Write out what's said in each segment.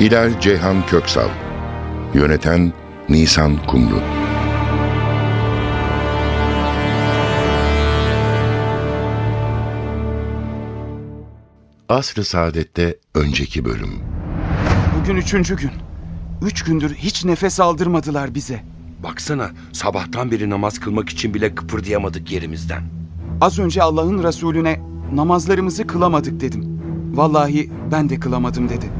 Hilal Ceyhan Köksal Yöneten Nisan Kumru Asr-ı Saadet'te önceki bölüm Bugün üçüncü gün. Üç gündür hiç nefes aldırmadılar bize. Baksana sabahtan beri namaz kılmak için bile kıpırdayamadık yerimizden. Az önce Allah'ın Resulüne namazlarımızı kılamadık dedim. Vallahi ben de kılamadım dedi.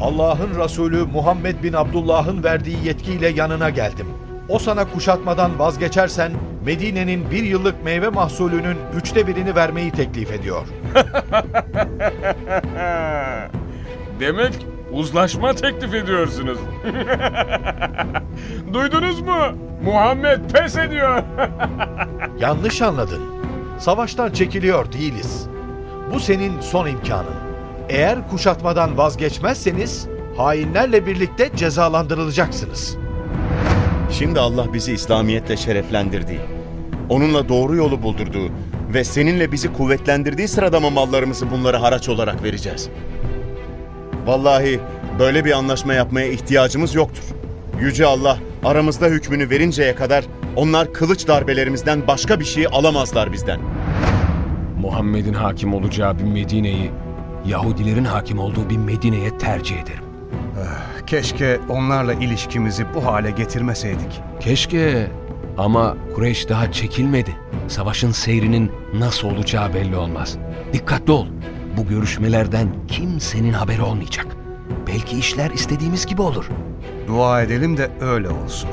Allah'ın Resulü Muhammed bin Abdullah'ın verdiği yetkiyle yanına geldim. O sana kuşatmadan vazgeçersen Medine'nin bir yıllık meyve mahsulünün üçte birini vermeyi teklif ediyor. Demek uzlaşma teklif ediyorsunuz. Duydunuz mu? Muhammed pes ediyor. Yanlış anladın. Savaştan çekiliyor değiliz. Bu senin son imkanın. Eğer kuşatmadan vazgeçmezseniz hainlerle birlikte cezalandırılacaksınız. Şimdi Allah bizi İslamiyetle şereflendirdiği, onunla doğru yolu buldurduğu ve seninle bizi kuvvetlendirdiği sırada mı mallarımızı bunlara haraç olarak vereceğiz? Vallahi böyle bir anlaşma yapmaya ihtiyacımız yoktur. Yüce Allah aramızda hükmünü verinceye kadar onlar kılıç darbelerimizden başka bir şey alamazlar bizden. Muhammed'in hakim olacağı bir Medine'yi Yahudilerin hakim olduğu bir Medine'ye tercih ederim. Keşke onlarla ilişkimizi bu hale getirmeseydik. Keşke ama Kureyş daha çekilmedi. Savaşın seyrinin nasıl olacağı belli olmaz. Dikkatli ol. Bu görüşmelerden kimsenin haberi olmayacak. Belki işler istediğimiz gibi olur. Dua edelim de öyle olsun.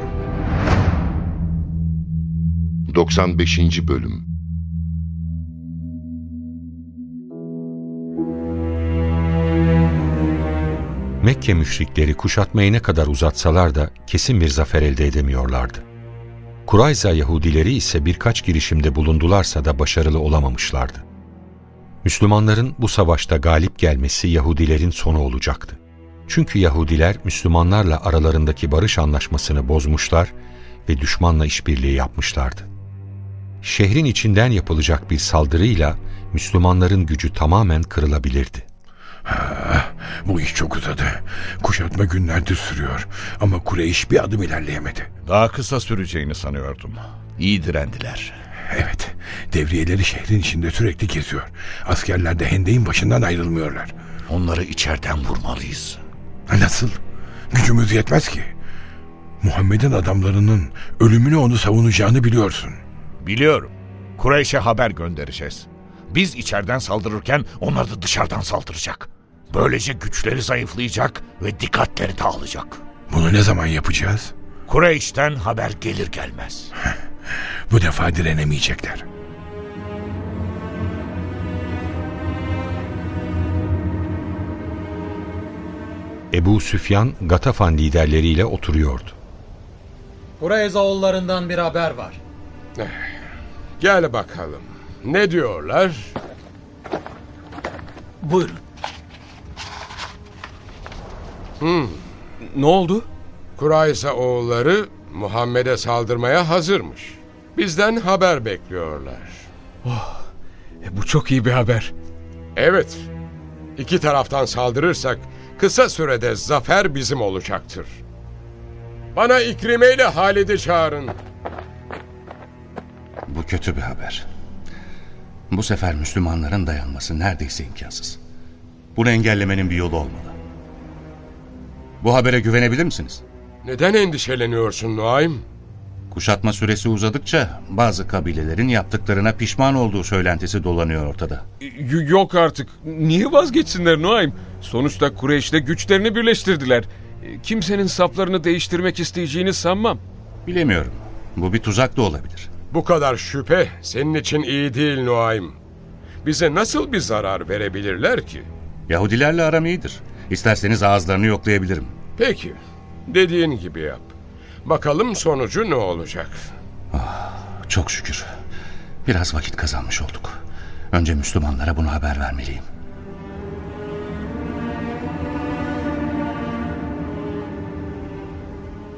95. Bölüm Mekke müşrikleri kuşatmayı ne kadar uzatsalar da kesin bir zafer elde edemiyorlardı. Kurayza Yahudileri ise birkaç girişimde bulundularsa da başarılı olamamışlardı. Müslümanların bu savaşta galip gelmesi Yahudilerin sonu olacaktı. Çünkü Yahudiler Müslümanlarla aralarındaki barış anlaşmasını bozmuşlar ve düşmanla işbirliği yapmışlardı. Şehrin içinden yapılacak bir saldırıyla Müslümanların gücü tamamen kırılabilirdi. Ha, bu iş çok uzadı. Kuşatma günlerdir sürüyor. Ama Kureyş bir adım ilerleyemedi. Daha kısa süreceğini sanıyordum. İyi direndiler. Evet, devriyeleri şehrin içinde sürekli geziyor. Askerler de hendeğin başından ayrılmıyorlar. Onları içeriden vurmalıyız. Nasıl? Gücümüz yetmez ki. Muhammed'in adamlarının ölümünü onu savunacağını biliyorsun. Biliyorum. Kureyş'e haber göndereceğiz. Biz içeriden saldırırken onlar da dışarıdan saldıracak. Böylece güçleri zayıflayacak ve dikkatleri dağılacak. Bunu ne zaman yapacağız? Kureyş'ten haber gelir gelmez. Bu defa direnemeyecekler. Ebu Süfyan Gatafan liderleriyle oturuyordu. Kureyza oğullarından bir haber var. Gel bakalım. Ne diyorlar? Buyurun. Hmm. Ne oldu? Kuraysa oğulları Muhammed'e saldırmaya hazırmış. Bizden haber bekliyorlar. Oh, e bu çok iyi bir haber. Evet. İki taraftan saldırırsak kısa sürede zafer bizim olacaktır. Bana İkrime ile Halid'i çağırın. Bu kötü bir haber. Bu sefer Müslümanların dayanması neredeyse imkansız. Bunu engellemenin bir yolu olmalı. Bu habere güvenebilir misiniz? Neden endişeleniyorsun Nuaym? Kuşatma süresi uzadıkça bazı kabilelerin yaptıklarına pişman olduğu söylentisi dolanıyor ortada. Y- yok artık. Niye vazgeçsinler Nuaym? Sonuçta Kureyş'le güçlerini birleştirdiler. E, Kimsenin saplarını değiştirmek isteyeceğini sanmam. Bilemiyorum. Bu bir tuzak da olabilir. Bu kadar şüphe senin için iyi değil Nuaym. Bize nasıl bir zarar verebilirler ki? Yahudilerle aram iyidir. İsterseniz ağızlarını yoklayabilirim. Peki, dediğin gibi yap. Bakalım sonucu ne olacak? Çok şükür. Biraz vakit kazanmış olduk. Önce Müslümanlara bunu haber vermeliyim.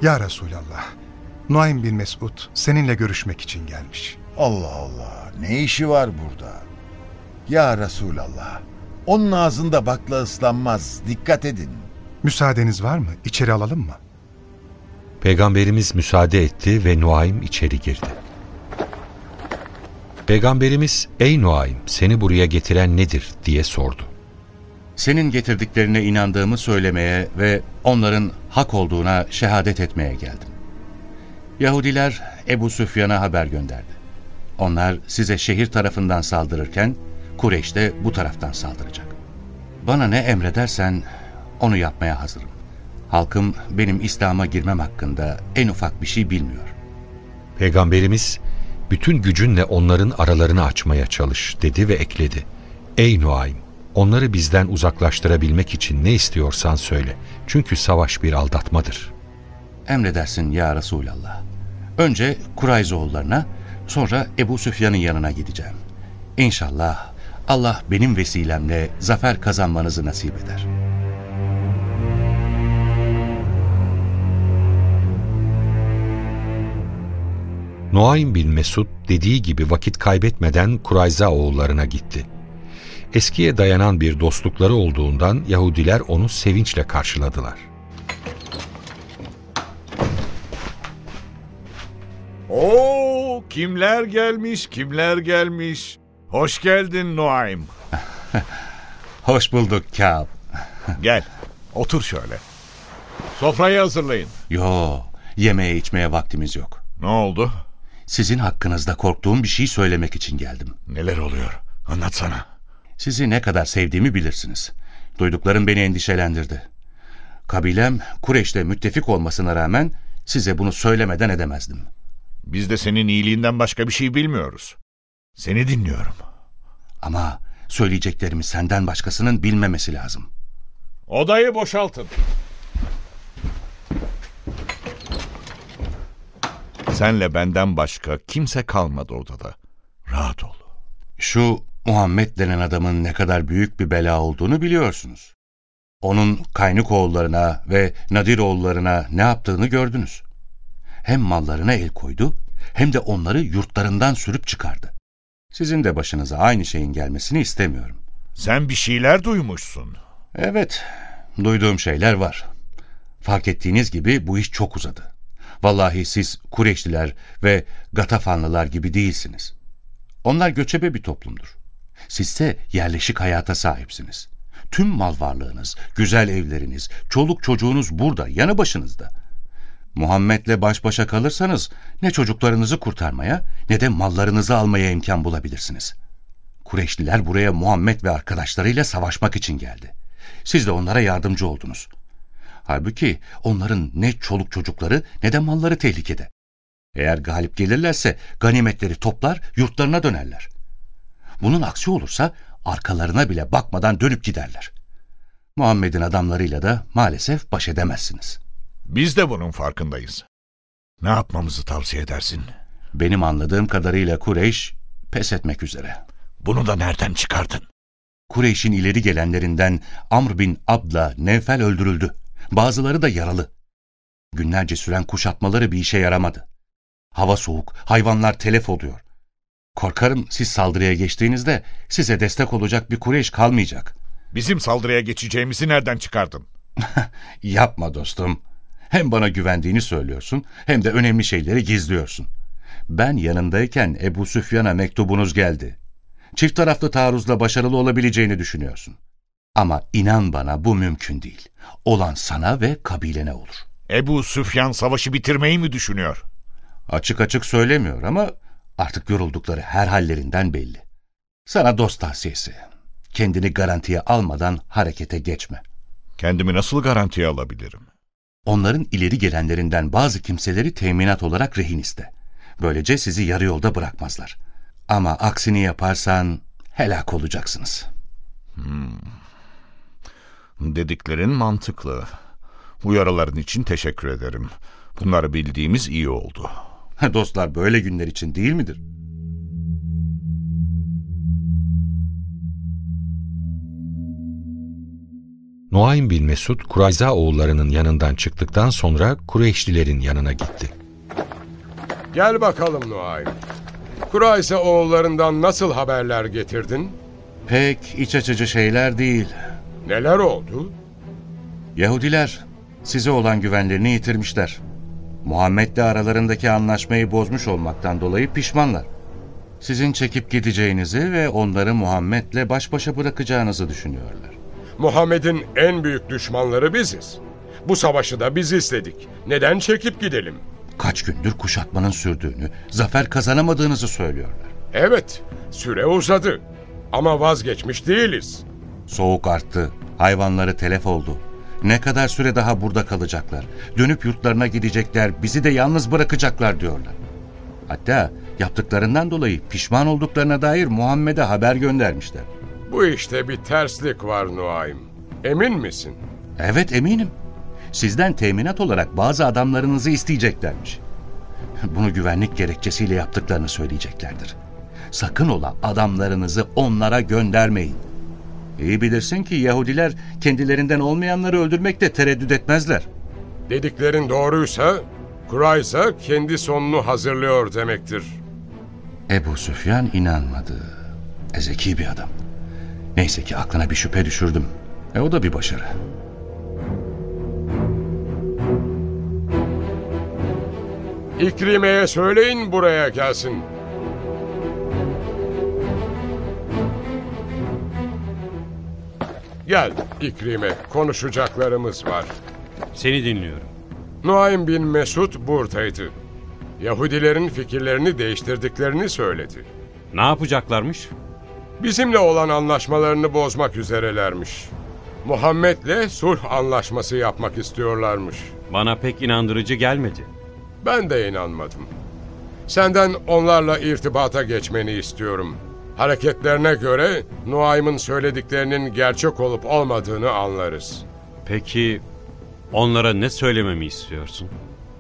Ya Resulallah, Nuaym bin Mesud seninle görüşmek için gelmiş. Allah Allah, ne işi var burada? Ya Resulallah, onun ağzında bakla ıslanmaz, dikkat edin. Müsaadeniz var mı? İçeri alalım mı? Peygamberimiz müsaade etti ve Nuaym içeri girdi. Peygamberimiz, ''Ey Nuaym, seni buraya getiren nedir?'' diye sordu. Senin getirdiklerine inandığımı söylemeye ve onların hak olduğuna şehadet etmeye geldim. Yahudiler Ebu Süfyan'a haber gönderdi. Onlar size şehir tarafından saldırırken Kureyş de bu taraftan saldıracak. Bana ne emredersen onu yapmaya hazırım. Halkım benim İslam'a girmem hakkında en ufak bir şey bilmiyor. Peygamberimiz, bütün gücünle onların aralarını açmaya çalış dedi ve ekledi. Ey Nuaym, onları bizden uzaklaştırabilmek için ne istiyorsan söyle. Çünkü savaş bir aldatmadır. Emredersin ya Resulallah. Önce Kurayzoğullarına, sonra Ebu Süfyan'ın yanına gideceğim. İnşallah Allah benim vesilemle zafer kazanmanızı nasip eder. Nuaym bin Mesud dediği gibi vakit kaybetmeden Kurayza oğullarına gitti. Eskiye dayanan bir dostlukları olduğundan Yahudiler onu sevinçle karşıladılar. Oo, kimler gelmiş, kimler gelmiş. Hoş geldin Nuaym. Hoş bulduk Kâb. Gel, otur şöyle. Sofrayı hazırlayın. Yo, yemeğe içmeye vaktimiz yok. Ne oldu? Sizin hakkınızda korktuğum bir şey söylemek için geldim. Neler oluyor? Anlatsana. Sizi ne kadar sevdiğimi bilirsiniz. Duyduklarım beni endişelendirdi. Kabilem Kureş'le müttefik olmasına rağmen size bunu söylemeden edemezdim. Biz de senin iyiliğinden başka bir şey bilmiyoruz. Seni dinliyorum. Ama söyleyeceklerimi senden başkasının bilmemesi lazım. Odayı boşaltın. Senle benden başka kimse kalmadı odada. Rahat ol. Şu Muhammed denen adamın ne kadar büyük bir bela olduğunu biliyorsunuz. Onun kaynık oğullarına ve Nadir oğullarına ne yaptığını gördünüz. Hem mallarına el koydu hem de onları yurtlarından sürüp çıkardı. Sizin de başınıza aynı şeyin gelmesini istemiyorum. Sen bir şeyler duymuşsun. Evet, duyduğum şeyler var. Fark ettiğiniz gibi bu iş çok uzadı. Vallahi siz Kureşliler ve Gatafanlılar gibi değilsiniz. Onlar göçebe bir toplumdur. Sizse yerleşik hayata sahipsiniz. Tüm mal varlığınız, güzel evleriniz, çoluk çocuğunuz burada, yanı başınızda. Muhammed'le baş başa kalırsanız ne çocuklarınızı kurtarmaya ne de mallarınızı almaya imkan bulabilirsiniz. Kureşliler buraya Muhammed ve arkadaşlarıyla savaşmak için geldi. Siz de onlara yardımcı oldunuz. Halbuki onların ne çoluk çocukları ne de malları tehlikede. Eğer galip gelirlerse ganimetleri toplar yurtlarına dönerler. Bunun aksi olursa arkalarına bile bakmadan dönüp giderler. Muhammed'in adamlarıyla da maalesef baş edemezsiniz. Biz de bunun farkındayız. Ne yapmamızı tavsiye edersin? Benim anladığım kadarıyla Kureyş pes etmek üzere. Bunu da nereden çıkardın? Kureyş'in ileri gelenlerinden Amr bin Abd'la Nevfel öldürüldü. Bazıları da yaralı. Günlerce süren kuşatmaları bir işe yaramadı. Hava soğuk, hayvanlar telef oluyor. Korkarım siz saldırıya geçtiğinizde size destek olacak bir Kureyş kalmayacak. Bizim saldırıya geçeceğimizi nereden çıkardın? Yapma dostum. Hem bana güvendiğini söylüyorsun hem de önemli şeyleri gizliyorsun. Ben yanındayken Ebu Süfyan'a mektubunuz geldi. Çift taraflı taarruzla başarılı olabileceğini düşünüyorsun. Ama inan bana bu mümkün değil. Olan sana ve kabilene olur. Ebu Süfyan savaşı bitirmeyi mi düşünüyor? Açık açık söylemiyor ama artık yoruldukları her hallerinden belli. Sana dost tavsiyesi. Kendini garantiye almadan harekete geçme. Kendimi nasıl garantiye alabilirim? Onların ileri gelenlerinden bazı kimseleri teminat olarak rehin iste. Böylece sizi yarı yolda bırakmazlar. Ama aksini yaparsan helak olacaksınız. Hmm. Dediklerin mantıklı. Uyarıların için teşekkür ederim. Bunları bildiğimiz iyi oldu. Dostlar böyle günler için değil midir? Nuaym bin Mesud, Kurayza oğullarının yanından çıktıktan sonra Kureyşlilerin yanına gitti. Gel bakalım Nuaym. Kurayza oğullarından nasıl haberler getirdin? Pek iç açıcı şeyler değil. Neler oldu? Yahudiler size olan güvenlerini yitirmişler. Muhammed'le aralarındaki anlaşmayı bozmuş olmaktan dolayı pişmanlar. Sizin çekip gideceğinizi ve onları Muhammed'le baş başa bırakacağınızı düşünüyorlar. Muhammed'in en büyük düşmanları biziz. Bu savaşı da biz istedik. Neden çekip gidelim? Kaç gündür kuşatmanın sürdüğünü, zafer kazanamadığınızı söylüyorlar. Evet, süre uzadı. Ama vazgeçmiş değiliz. Soğuk arttı, hayvanları telef oldu. Ne kadar süre daha burada kalacaklar? Dönüp yurtlarına gidecekler, bizi de yalnız bırakacaklar diyorlar. Hatta yaptıklarından dolayı pişman olduklarına dair Muhammed'e haber göndermişler. Bu işte bir terslik var Nuaym. Emin misin? Evet eminim. Sizden teminat olarak bazı adamlarınızı isteyeceklermiş. Bunu güvenlik gerekçesiyle yaptıklarını söyleyeceklerdir. Sakın ola adamlarınızı onlara göndermeyin. İyi bilirsin ki Yahudiler kendilerinden olmayanları öldürmekte tereddüt etmezler. Dediklerin doğruysa, Kuraysa kendi sonunu hazırlıyor demektir. Ebu Süfyan inanmadı. E, zeki bir adam. Neyse ki aklına bir şüphe düşürdüm. E o da bir başarı. İkrime'ye söyleyin buraya gelsin. Gel İkrime, konuşacaklarımız var. Seni dinliyorum. Nuaym bin Mesud buradaydı. Yahudilerin fikirlerini değiştirdiklerini söyledi. Ne yapacaklarmış? Bizimle olan anlaşmalarını bozmak üzerelermiş. Muhammed'le sulh anlaşması yapmak istiyorlarmış. Bana pek inandırıcı gelmedi. Ben de inanmadım. Senden onlarla irtibata geçmeni istiyorum. Hareketlerine göre Nuaym'ın söylediklerinin gerçek olup olmadığını anlarız. Peki onlara ne söylememi istiyorsun?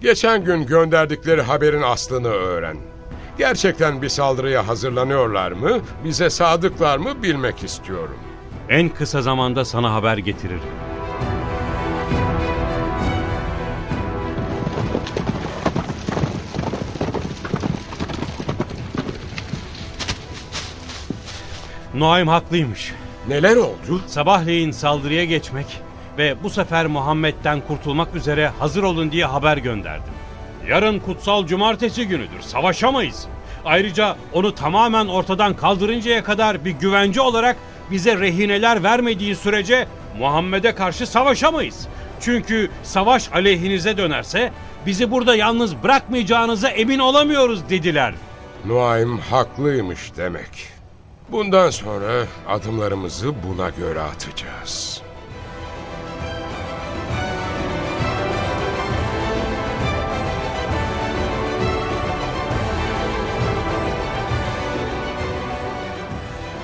Geçen gün gönderdikleri haberin aslını öğren. Gerçekten bir saldırıya hazırlanıyorlar mı, bize sadıklar mı bilmek istiyorum. En kısa zamanda sana haber getiririm. Nuaym haklıymış. Neler oldu? Sabahleyin saldırıya geçmek ve bu sefer Muhammed'den kurtulmak üzere hazır olun diye haber gönderdim. Yarın kutsal cumartesi günüdür. Savaşamayız. Ayrıca onu tamamen ortadan kaldırıncaya kadar bir güvence olarak bize rehineler vermediği sürece Muhammed'e karşı savaşamayız. Çünkü savaş aleyhinize dönerse bizi burada yalnız bırakmayacağınıza emin olamıyoruz dediler. Nuaym haklıymış demek. Bundan sonra adımlarımızı buna göre atacağız.